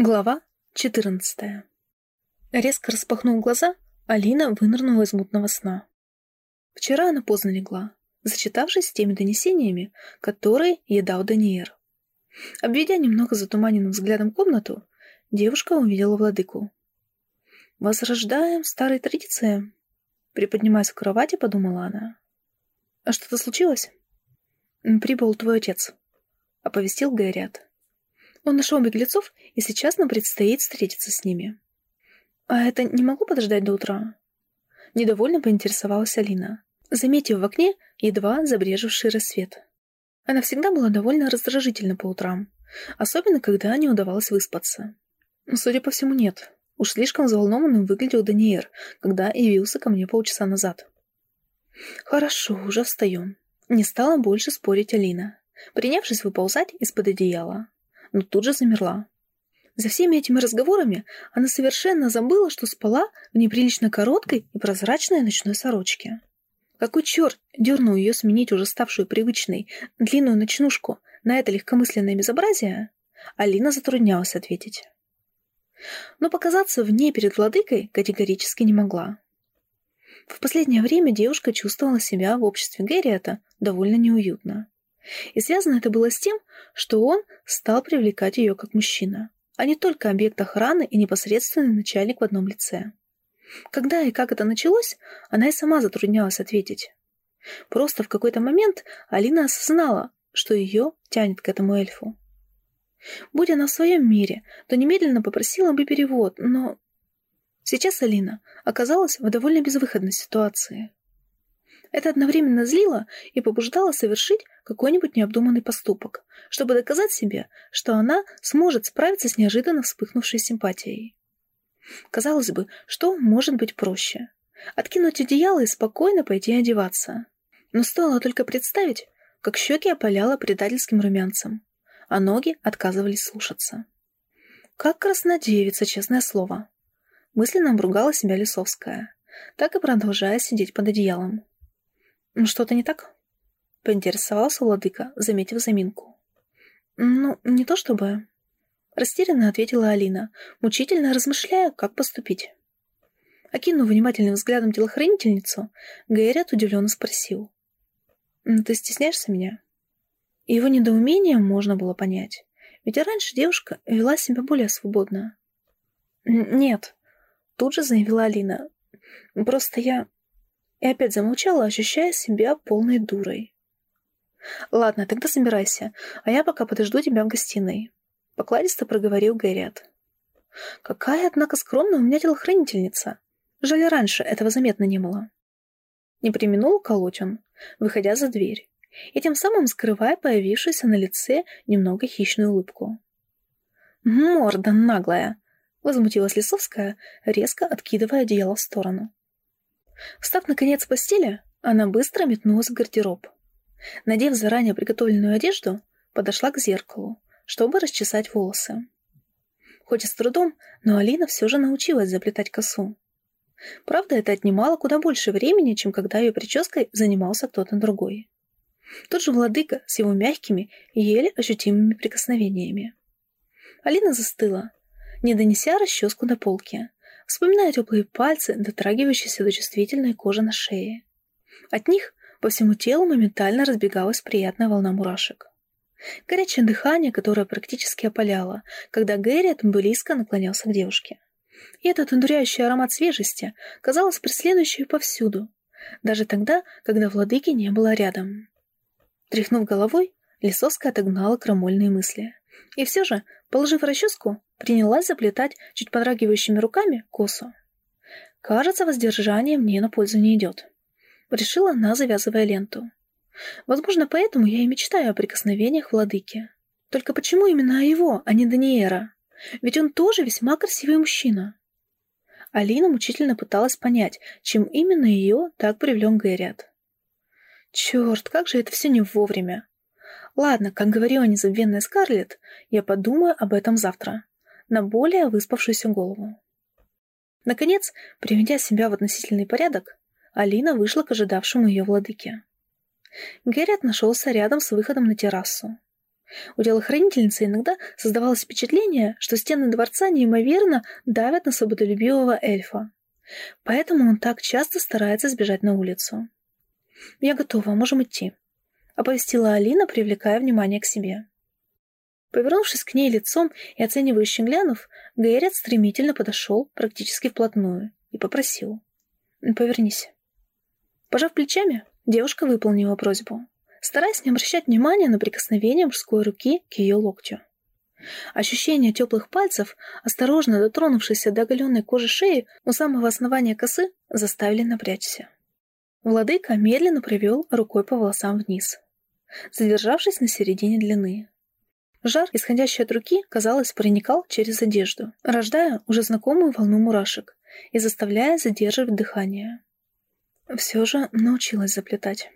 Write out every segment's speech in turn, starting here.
Глава 14 Резко распахнув глаза, Алина вынырнула из мутного сна. Вчера она поздно легла, зачитавшись теми донесениями, которые ей дал Даниэр. Обведя немного затуманенным взглядом комнату, девушка увидела владыку. «Возрождаем старые традиции?» Приподнимаясь в кровати, подумала она. «А что-то случилось?» «Прибыл твой отец», — оповестил Гайрят. Он нашел беглецов, и сейчас нам предстоит встретиться с ними. А это не могу подождать до утра? Недовольно поинтересовалась Алина, заметив в окне едва забрежевший рассвет. Она всегда была довольно раздражительна по утрам, особенно когда не удавалось выспаться. Судя по всему, нет. Уж слишком взволнованным выглядел Даниэр, когда явился ко мне полчаса назад. «Хорошо, уже встаем». Не стала больше спорить Алина, принявшись выползать из-под одеяла но тут же замерла. За всеми этими разговорами она совершенно забыла, что спала в неприлично короткой и прозрачной ночной сорочке. Какой черт дернул ее сменить уже ставшую привычной длинную ночнушку на это легкомысленное безобразие? Алина затруднялась ответить. Но показаться в ней перед владыкой категорически не могла. В последнее время девушка чувствовала себя в обществе Герриета довольно неуютно. И связано это было с тем, что он стал привлекать ее как мужчина, а не только объект охраны и непосредственный начальник в одном лице. Когда и как это началось, она и сама затруднялась ответить. Просто в какой-то момент Алина осознала, что ее тянет к этому эльфу. Будь она в своем мире, то немедленно попросила бы перевод, но... Сейчас Алина оказалась в довольно безвыходной ситуации. Это одновременно злило и побуждало совершить какой-нибудь необдуманный поступок, чтобы доказать себе, что она сможет справиться с неожиданно вспыхнувшей симпатией. Казалось бы, что может быть проще? Откинуть одеяло и спокойно пойти одеваться. Но стоило только представить, как щеки опаляло предательским румянцем, а ноги отказывались слушаться. Как краснодевица, честное слово. Мысленно обругала себя Лисовская, так и продолжая сидеть под одеялом. «Что-то не так?» — поинтересовался владыка, заметив заминку. «Ну, не то чтобы...» Растерянно ответила Алина, мучительно размышляя, как поступить. Окинув внимательным взглядом телохранительницу, Гайрят удивленно спросил. «Ты стесняешься меня?» Его недоумение можно было понять, ведь раньше девушка вела себя более свободно. «Нет», — тут же заявила Алина. «Просто я... И опять замолчала, ощущая себя полной дурой. «Ладно, тогда собирайся, а я пока подожду тебя в гостиной», — покладисто проговорил Гэрриат. «Какая, однако, скромная у меня телохранительница. Жаль, раньше этого заметно не было». Не применул колоть он, выходя за дверь, и тем самым скрывая появившуюся на лице немного хищную улыбку. «Морда наглая!» — возмутилась Лисовская, резко откидывая одеяло в сторону. Встав, наконец, с постели, она быстро метнулась в гардероб. Надев заранее приготовленную одежду, подошла к зеркалу, чтобы расчесать волосы. Хоть и с трудом, но Алина все же научилась заплетать косу. Правда, это отнимало куда больше времени, чем когда ее прической занимался кто-то другой. Тот же владыка с его мягкими еле ощутимыми прикосновениями. Алина застыла, не донеся расческу до полки, вспоминая теплые пальцы, дотрагивающиеся до чувствительной кожи на шее. От них по всему телу моментально разбегалась приятная волна мурашек. Горячее дыхание, которое практически опаляло, когда Гэрриет близко наклонялся к девушке. И этот одуряющий аромат свежести, казалось, преследующий повсюду, даже тогда, когда владыки не было рядом. Тряхнув головой, Лисовская отогнала крамольные мысли. И все же, положив расческу, принялась заплетать чуть подрагивающими руками косу. Кажется, воздержание мне на пользу не идет. Решила она, завязывая ленту. Возможно, поэтому я и мечтаю о прикосновениях владыки. Только почему именно о его, а не Даниэра? Ведь он тоже весьма красивый мужчина. Алина мучительно пыталась понять, чем именно ее так привлек Гэрриат. Черт, как же это все не вовремя. Ладно, как говорила незабвенная Скарлетт, я подумаю об этом завтра, на более выспавшуюся голову. Наконец, приведя себя в относительный порядок, Алина вышла к ожидавшему ее владыке. Геррит нашелся рядом с выходом на террасу. У телохранительницы иногда создавалось впечатление, что стены дворца неимоверно давят на свободолюбивого эльфа. Поэтому он так часто старается сбежать на улицу. «Я готова, можем идти», — оповестила Алина, привлекая внимание к себе. Повернувшись к ней лицом и оценивающе глянув, Гайрят стремительно подошел практически вплотную и попросил. «Повернись». Пожав плечами, девушка выполнила просьбу, стараясь не обращать внимания на прикосновение мужской руки к ее локтю. Ощущение теплых пальцев, осторожно дотронувшись до оголенной кожи шеи у самого основания косы, заставили напрячься. Владыка медленно провел рукой по волосам вниз, задержавшись на середине длины. Жар, исходящий от руки, казалось, проникал через одежду, рождая уже знакомую волну мурашек и заставляя задерживать дыхание. Все же научилась заплетать.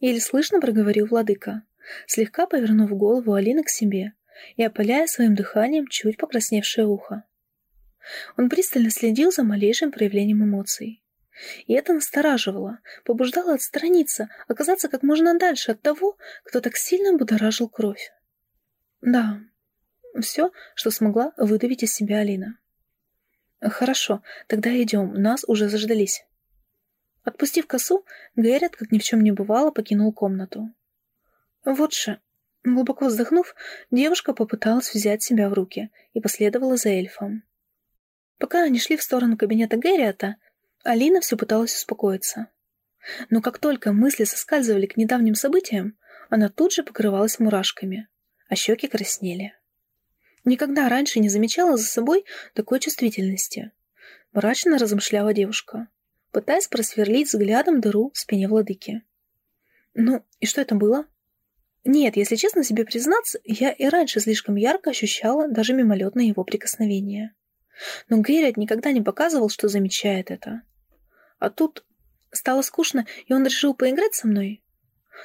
Еле слышно проговорил владыка, слегка повернув голову Алины к себе и опаляя своим дыханием чуть покрасневшее ухо. Он пристально следил за малейшим проявлением эмоций. И это настораживало, побуждало отстраниться, оказаться как можно дальше от того, кто так сильно будоражил кровь. Да, все, что смогла выдавить из себя Алина. Хорошо, тогда идем, нас уже заждались. Отпустив косу, Гэррит, как ни в чем не бывало, покинул комнату. Вот же, глубоко вздохнув, девушка попыталась взять себя в руки и последовала за эльфом. Пока они шли в сторону кабинета Гэрриата, Алина все пыталась успокоиться. Но как только мысли соскальзывали к недавним событиям, она тут же покрывалась мурашками, а щеки краснели. Никогда раньше не замечала за собой такой чувствительности. Мрачно размышляла девушка, пытаясь просверлить взглядом дыру в спине владыки. Ну, и что это было? Нет, если честно себе признаться, я и раньше слишком ярко ощущала даже мимолетное его прикосновение. Но Гэрриот никогда не показывал, что замечает это. А тут стало скучно, и он решил поиграть со мной.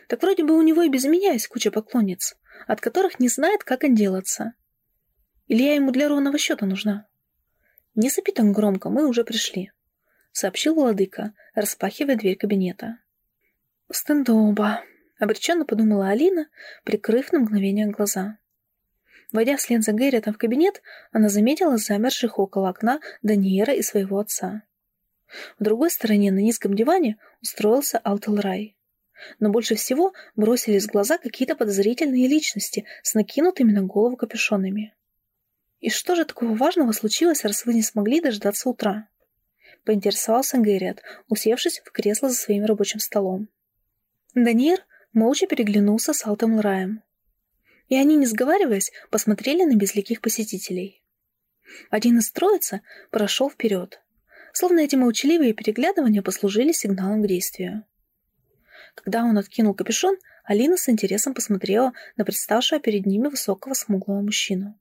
Так вроде бы у него и без меня есть куча поклонниц, от которых не знает, как отделаться. Или я ему для ровного счета нужна? Не сопи так громко, мы уже пришли, сообщил владыка, распахивая дверь кабинета. Стендоба, обреченно подумала Алина, прикрыв на мгновение глаза. Войдя вслед за Гэрритом в кабинет, она заметила замерших около окна Даниера и своего отца. В другой стороне, на низком диване, устроился Алтелрай. Но больше всего бросились в глаза какие-то подозрительные личности с накинутыми на голову капюшонами. «И что же такого важного случилось, раз вы не смогли дождаться утра?» — поинтересовался Гэрриот, усевшись в кресло за своим рабочим столом. Даниэр молча переглянулся с Алтом Раем и они, не сговариваясь, посмотрели на безликих посетителей. Один из троицы прошел вперед, словно эти молчаливые переглядывания послужили сигналом к действию. Когда он откинул капюшон, Алина с интересом посмотрела на представшего перед ними высокого смуглого мужчину.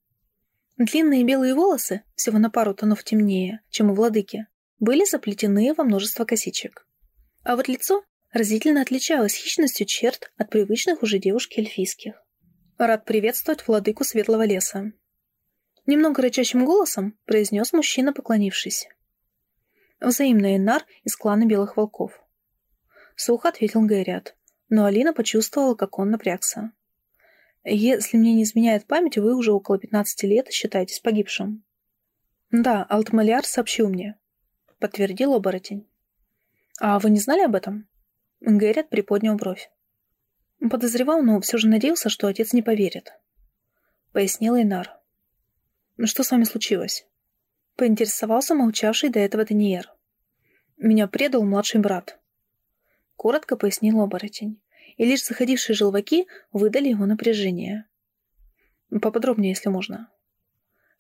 Длинные белые волосы, всего на пару тонов темнее, чем у владыки, были заплетены во множество косичек. А вот лицо разительно отличалось хищностью черт от привычных уже девушки эльфийских. Рад приветствовать владыку Светлого леса. Немного рычащим голосом произнес мужчина, поклонившись. Взаимный Инар из клана Белых Волков. Сухо ответил Гайрят, но Алина почувствовала, как он напрягся. «Если мне не изменяет память, вы уже около 15 лет считаетесь погибшим». «Да, Алтмаляр сообщил мне», — подтвердил оборотень. «А вы не знали об этом?» Гэррит приподнял бровь. Подозревал, но все же надеялся, что отец не поверит. Пояснил Инар. «Что с вами случилось?» Поинтересовался молчавший до этого Даниэр. «Меня предал младший брат». Коротко пояснил оборотень, и лишь заходившие желваки выдали его напряжение. «Поподробнее, если можно».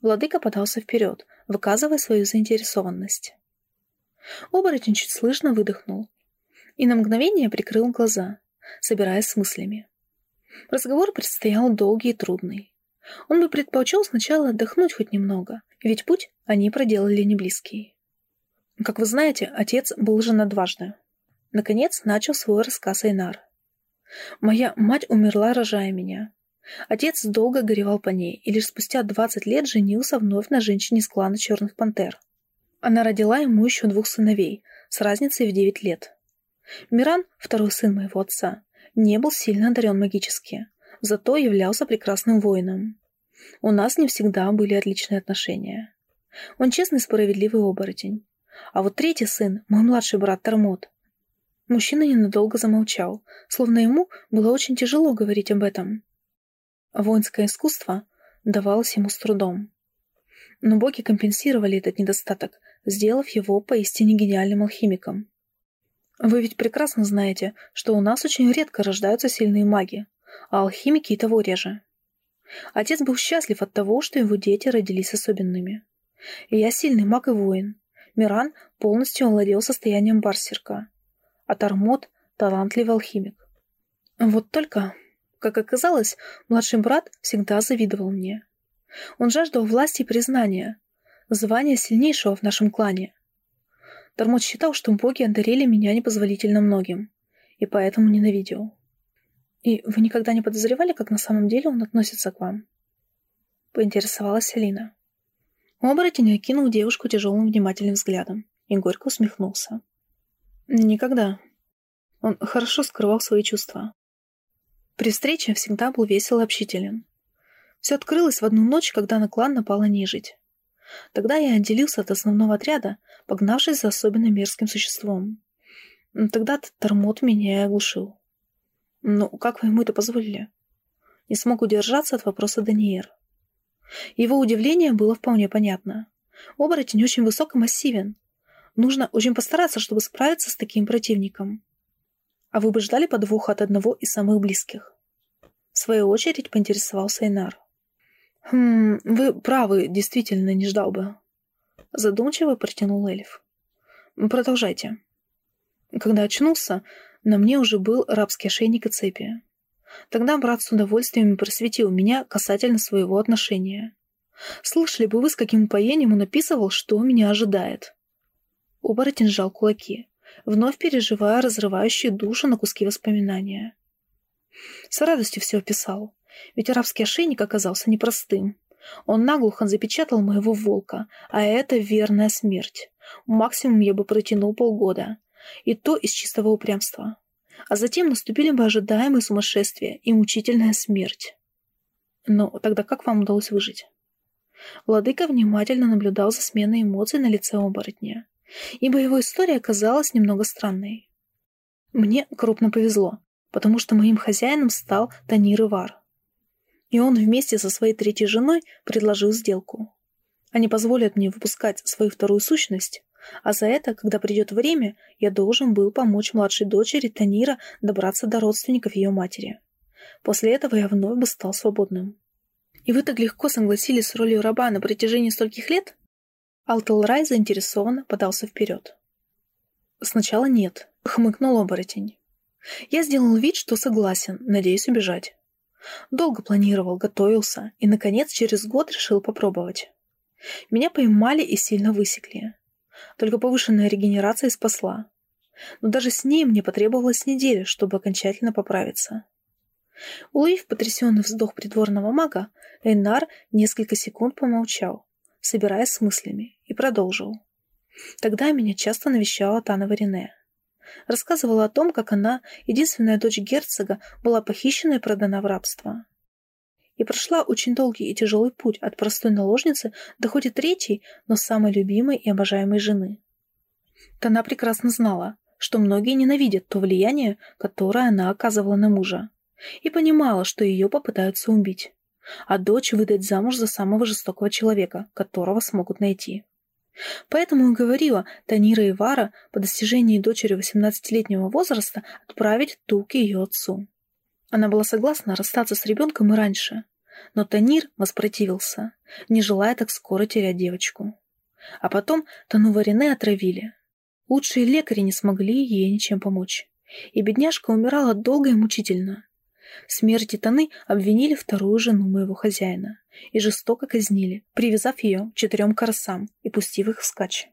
Владыка подался вперед, выказывая свою заинтересованность. Оборотень чуть слышно выдохнул и на мгновение прикрыл глаза, собираясь с мыслями. Разговор предстоял долгий и трудный. Он бы предпочел сначала отдохнуть хоть немного, ведь путь они проделали не близкий. Как вы знаете, отец был женат дважды. Наконец начал свой рассказ Айнар. Моя мать умерла, рожая меня. Отец долго горевал по ней и лишь спустя 20 лет женился вновь на женщине из клана Черных Пантер. Она родила ему еще двух сыновей, с разницей в 9 лет. Миран, второй сын моего отца, не был сильно одарен магически, зато являлся прекрасным воином. У нас не всегда были отличные отношения. Он честный справедливый оборотень. А вот третий сын, мой младший брат Тормот. Мужчина ненадолго замолчал, словно ему было очень тяжело говорить об этом. Воинское искусство давалось ему с трудом. Но боги компенсировали этот недостаток, сделав его поистине гениальным алхимиком. Вы ведь прекрасно знаете, что у нас очень редко рождаются сильные маги, а алхимики и того реже. Отец был счастлив от того, что его дети родились особенными. Я сильный маг и воин. Миран полностью овладел состоянием барсерка, а Тармот – талантливый алхимик. Вот только, как оказалось, младший брат всегда завидовал мне. Он жаждал власти и признания, звания сильнейшего в нашем клане. Тормот считал, что боги одарили меня непозволительно многим, и поэтому ненавидел. И вы никогда не подозревали, как на самом деле он относится к вам? Поинтересовалась Алина. Оборотень окинул девушку тяжелым внимательным взглядом и горько усмехнулся. Никогда. Он хорошо скрывал свои чувства. При встрече всегда был весел и общителен. Все открылось в одну ночь, когда на клан напала нежить. Тогда я отделился от основного отряда, погнавшись за особенно мерзким существом. Тогда тормот меня и оглушил. Ну, как вы ему это позволили? Не смог удержаться от вопроса Даниэр. Его удивление было вполне понятно. Оборотень очень высок и массивен. Нужно очень постараться, чтобы справиться с таким противником. А вы бы ждали подвоха от одного из самых близких? В свою очередь поинтересовался Инар. «Хм, вы правы, действительно не ждал бы». Задумчиво протянул Эльф. «Продолжайте». Когда очнулся, на мне уже был рабский ошейник и цепи. Тогда брат с удовольствием просветил меня касательно своего отношения. Слышали бы вы, с каким упоением он описывал, что меня ожидает. Оборотень сжал кулаки, вновь переживая разрывающие душу на куски воспоминания. С радостью все описал, ведь арабский ошейник оказался непростым. Он наглухо запечатал моего волка, а это верная смерть. Максимум я бы протянул полгода. И то из чистого упрямства а затем наступили бы ожидаемые сумасшествия и мучительная смерть. Но тогда как вам удалось выжить? Владыка внимательно наблюдал за сменой эмоций на лице оборотня, ибо его история оказалась немного странной. Мне крупно повезло, потому что моим хозяином стал Танир Ивар. И он вместе со своей третьей женой предложил сделку. Они позволят мне выпускать свою вторую сущность, а за это, когда придет время, я должен был помочь младшей дочери Танира добраться до родственников ее матери. После этого я вновь бы стал свободным. И вы так легко согласились с ролью раба на протяжении стольких лет? Алтелрай заинтересованно подался вперед. Сначала нет, хмыкнул оборотень. Я сделал вид, что согласен, надеюсь убежать. Долго планировал, готовился и, наконец, через год решил попробовать. Меня поймали и сильно высекли. Только повышенная регенерация спасла. Но даже с ней мне потребовалась неделя, чтобы окончательно поправиться. Уловив потрясенный вздох придворного мага, Эйнар несколько секунд помолчал, собираясь с мыслями, и продолжил. Тогда меня часто навещала Тана Варине. Рассказывала о том, как она, единственная дочь герцога, была похищена и продана в рабство и прошла очень долгий и тяжелый путь от простой наложницы до хоть и третьей, но самой любимой и обожаемой жены. Тана прекрасно знала, что многие ненавидят то влияние, которое она оказывала на мужа, и понимала, что ее попытаются убить, а дочь выдать замуж за самого жестокого человека, которого смогут найти. Поэтому и говорила Танира и Вара по достижении дочери 18-летнего возраста отправить ту к ее отцу. Она была согласна расстаться с ребенком и раньше, но Танир воспротивился, не желая так скоро терять девочку. А потом Тану Варине отравили. Лучшие лекари не смогли ей ничем помочь. И бедняжка умирала долго и мучительно. В смерти Таны обвинили вторую жену моего хозяина и жестоко казнили, привязав ее к четырем коросам и пустив их вскачь.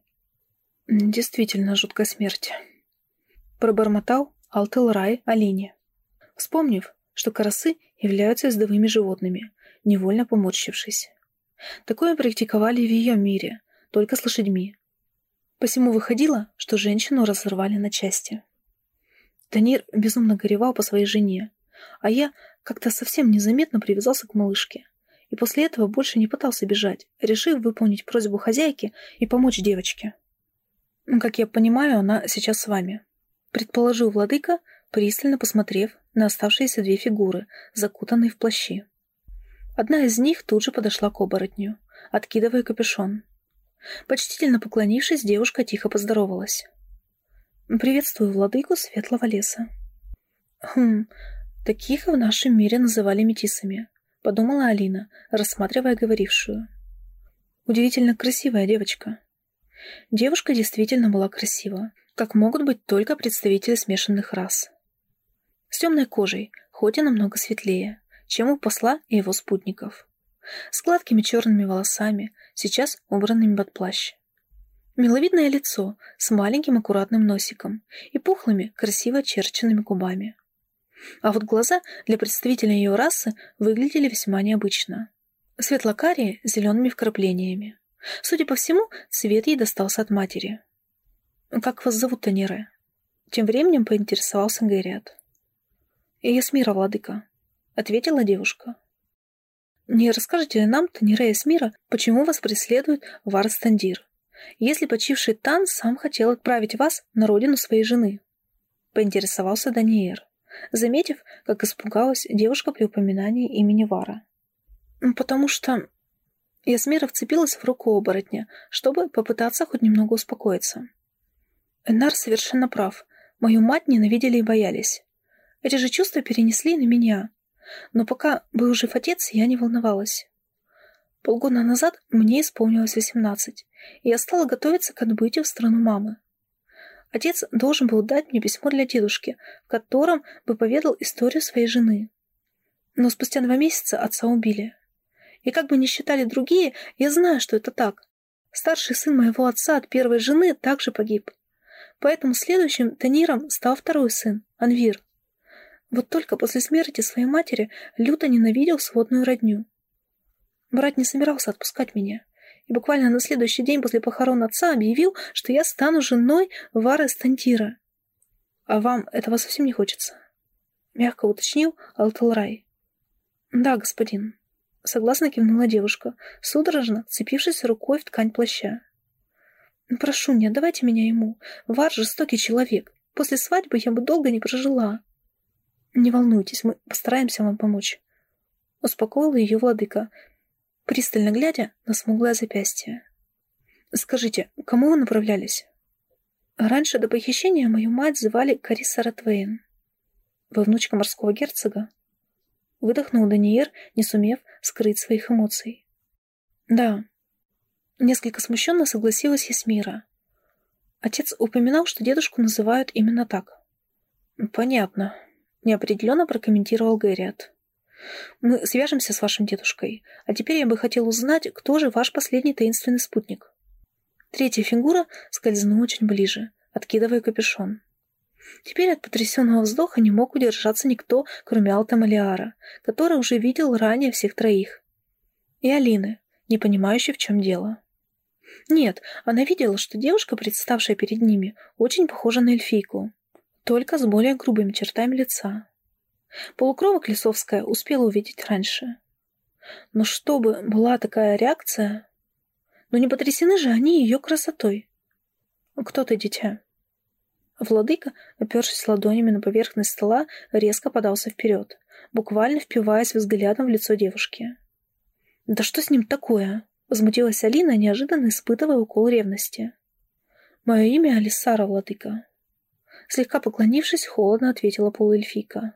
Действительно жуткая смерть. Пробормотал Алтелрай Алине. Вспомнив, что карасы являются ездовыми животными, невольно поморщившись. Такое практиковали в ее мире, только с лошадьми. Посему выходило, что женщину разорвали на части. Танир безумно горевал по своей жене, а я как-то совсем незаметно привязался к малышке. И после этого больше не пытался бежать, решив выполнить просьбу хозяйки и помочь девочке. Как я понимаю, она сейчас с вами. Предположил владыка, пристально посмотрев на оставшиеся две фигуры, закутанные в плащи. Одна из них тут же подошла к оборотню, откидывая капюшон. Почтительно поклонившись, девушка тихо поздоровалась. «Приветствую владыку Светлого леса». «Хм, таких в нашем мире называли метисами», — подумала Алина, рассматривая говорившую. «Удивительно красивая девочка». Девушка действительно была красива, как могут быть только представители смешанных рас. С темной кожей, хоть и намного светлее, чем у посла и его спутников. С гладкими черными волосами, сейчас убранными под плащ. Миловидное лицо с маленьким аккуратным носиком и пухлыми, красиво очерченными губами. А вот глаза для представителя ее расы выглядели весьма необычно. Светлокарие с зелеными вкраплениями. Судя по всему, цвет ей достался от матери. «Как вас зовут, Танере?» Тем временем поинтересовался Гэриат. «Ясмира, владыка», — ответила девушка. «Не расскажете ли нам, Танере Ясмира, почему вас преследует Варстандир?» если почивший Тан сам хотел отправить вас на родину своей жены?» — поинтересовался Даниэр, заметив, как испугалась девушка при упоминании имени Вара. «Потому что...» Ясмира вцепилась в руку оборотня, чтобы попытаться хоть немного успокоиться. Энар совершенно прав. Мою мать ненавидели и боялись. Эти же чувства перенесли на меня. Но пока был жив отец, я не волновалась. Полгода назад мне исполнилось восемнадцать, и я стала готовиться к отбытию в страну мамы. Отец должен был дать мне письмо для дедушки, в котором бы поведал историю своей жены. Но спустя два месяца отца убили. И как бы ни считали другие, я знаю, что это так. Старший сын моего отца от первой жены также погиб. Поэтому следующим Таниром стал второй сын, Анвир. Вот только после смерти своей матери люто ненавидел сводную родню. Брат не собирался отпускать меня. И буквально на следующий день после похорон отца объявил, что я стану женой Вары Стантира. А вам этого совсем не хочется? Мягко уточнил Алталрай. Да, господин. Согласно кивнула девушка, судорожно цепившись рукой в ткань плаща. «Прошу, не отдавайте меня ему. Вар жестокий человек. После свадьбы я бы долго не прожила». «Не волнуйтесь, мы постараемся вам помочь», — успокоила ее владыка, пристально глядя на смуглое запястье. «Скажите, кому вы направлялись?» «Раньше до похищения мою мать звали Кариса Ратвейн. Вы внучка морского герцога?» Выдохнул Даниэр, не сумев скрыть своих эмоций. «Да». Несколько смущенно согласилась Ясмира. Отец упоминал, что дедушку называют именно так. «Понятно», — неопределенно прокомментировал Гэриат. Мы свяжемся с вашим дедушкой. А теперь я бы хотел узнать, кто же ваш последний таинственный спутник. Третья фигура скользнула очень ближе, откидывая капюшон. Теперь от потрясенного вздоха не мог удержаться никто, кроме Алта Малиара, который уже видел ранее всех троих. И Алины, не понимающей, в чем дело. Нет, она видела, что девушка, представшая перед ними, очень похожа на эльфийку, только с более грубыми чертами лица. Полукровок Лисовская успела увидеть раньше. Но чтобы была такая реакция... Но не потрясены же они ее красотой. Кто ты, дитя? Владыка, опершись ладонями на поверхность стола, резко подался вперед, буквально впиваясь взглядом в лицо девушки. «Да что с ним такое?» — возмутилась Алина, неожиданно испытывая укол ревности. «Мое имя Алисара, владыка». Слегка поклонившись, холодно ответила полуэльфийка.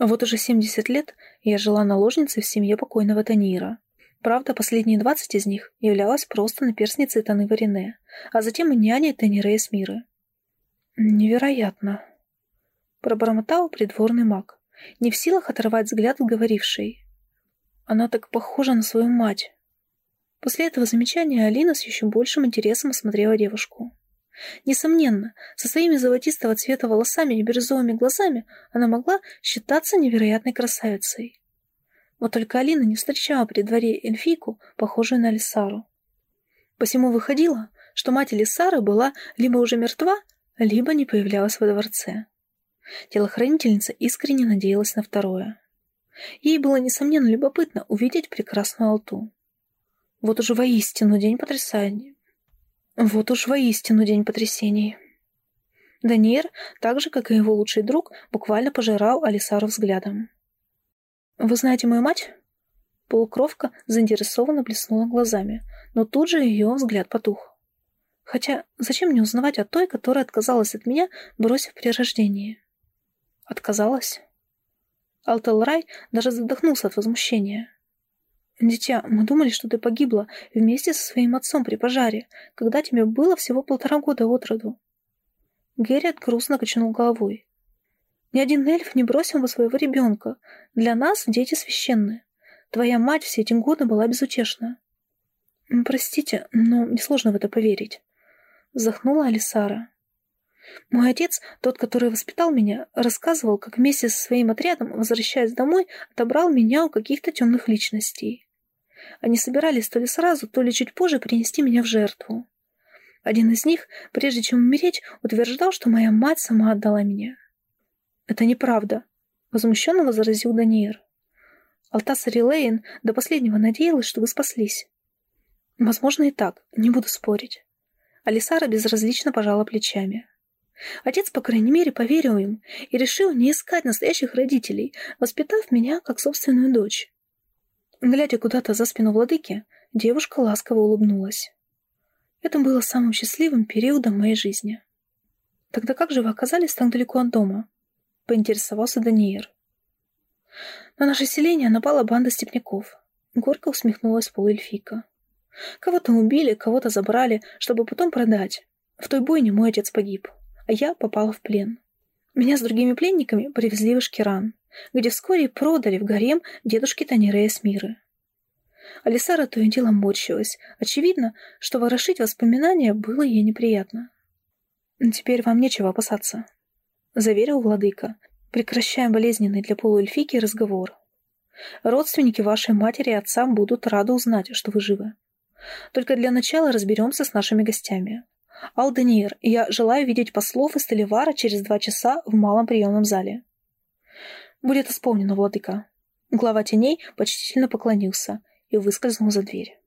Вот уже 70 лет я жила наложницей в семье покойного Танира. Правда, последние 20 из них являлась просто наперсницей Таны Варине, а затем и няней Танира Эсмиры. Невероятно. Пробормотал придворный маг, не в силах оторвать взгляд говорившей. Она так похожа на свою мать. После этого замечания Алина с еще большим интересом осмотрела девушку. Несомненно, со своими золотистого цвета волосами и бирюзовыми глазами она могла считаться невероятной красавицей. Вот только Алина не встречала при дворе эльфийку, похожую на Лисару. Посему выходило, что мать Лисары была либо уже мертва, либо не появлялась во дворце. Телохранительница искренне надеялась на второе. Ей было, несомненно, любопытно увидеть прекрасную Алту. Вот уж воистину день потрясаний. Вот уж воистину день потрясений. Даниэр, так же, как и его лучший друг, буквально пожирал Алисару взглядом. «Вы знаете мою мать?» Полукровка заинтересованно блеснула глазами, но тут же ее взгляд потух. Хотя зачем мне узнавать о той, которая отказалась от меня, бросив при рождении? Отказалась? Алталрай даже задохнулся от возмущения. «Дитя, мы думали, что ты погибла вместе со своим отцом при пожаре, когда тебе было всего полтора года от роду». Геррит грустно качнул головой. «Ни один эльф не бросил бы своего ребенка. Для нас дети священны. Твоя мать все эти годы была безутешна». «Простите, но мне сложно в это поверить», — вздохнула Алисара. Мой отец, тот, который воспитал меня, рассказывал, как вместе со своим отрядом, возвращаясь домой, отобрал меня у каких-то темных личностей. Они собирались то ли сразу, то ли чуть позже принести меня в жертву. Один из них, прежде чем умереть, утверждал, что моя мать сама отдала меня. «Это неправда», — возмущенно возразил Даниэр. Алтаса Рилейн до последнего надеялась, что вы спаслись. Возможно, и так, не буду спорить. Алисара безразлично пожала плечами. Отец, по крайней мере, поверил им и решил не искать настоящих родителей, воспитав меня как собственную дочь. Глядя куда-то за спину владыки, девушка ласково улыбнулась. Это было самым счастливым периодом моей жизни. «Тогда как же вы оказались так далеко от дома?» — поинтересовался Даниэр. «На наше селение напала банда степняков», — горько усмехнулась полуэльфийка. «Кого-то убили, кого-то забрали, чтобы потом продать. В той бойне мой отец погиб а я попала в плен. Меня с другими пленниками привезли в Ишкеран, где вскоре продали в гарем дедушки Танерея Смиры. Алисара то и дело морщилась. Очевидно, что ворошить воспоминания было ей неприятно. «Теперь вам нечего опасаться», — заверил владыка, прекращая болезненный для полуэльфики разговор. «Родственники вашей матери и отца будут рады узнать, что вы живы. Только для начала разберемся с нашими гостями. Алденир, я желаю видеть послов из Теливара через два часа в малом приемном зале. Будет исполнено, владыка. Глава теней почтительно поклонился и выскользнул за дверь.